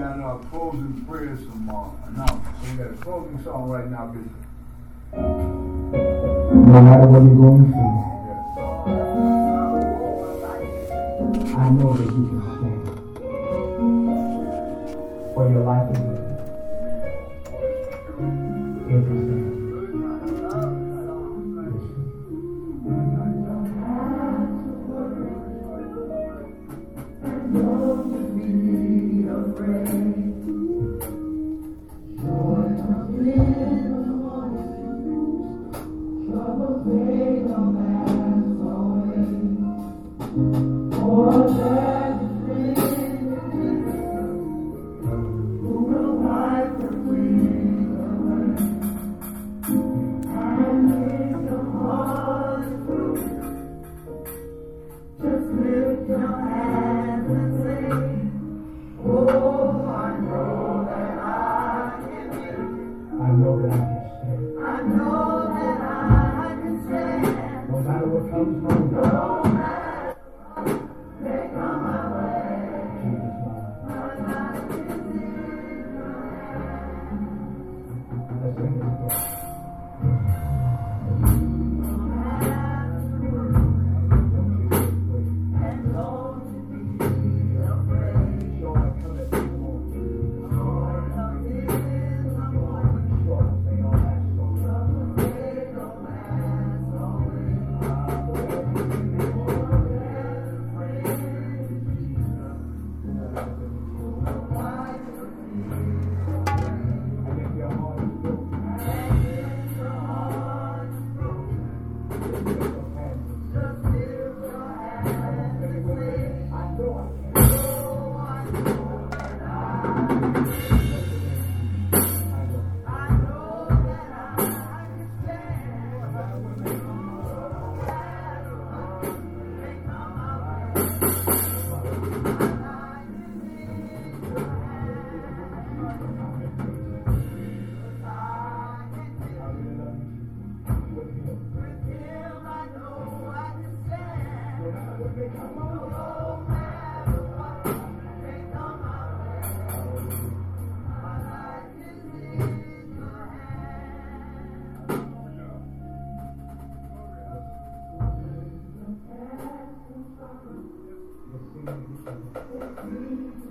got our closing prayers tomorrow. No, we got a closing song right now, Bishop. No matter what you're going through, I know that you can stand. For your life know that I. I know. Thank you.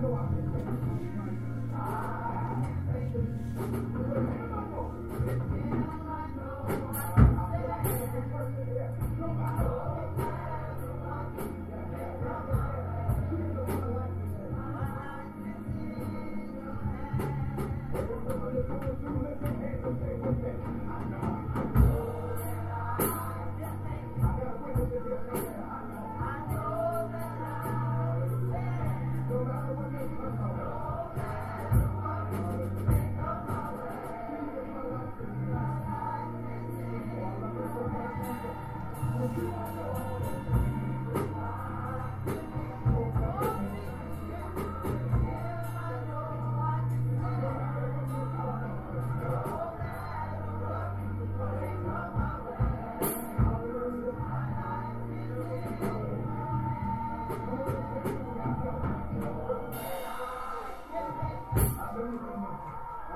Come on.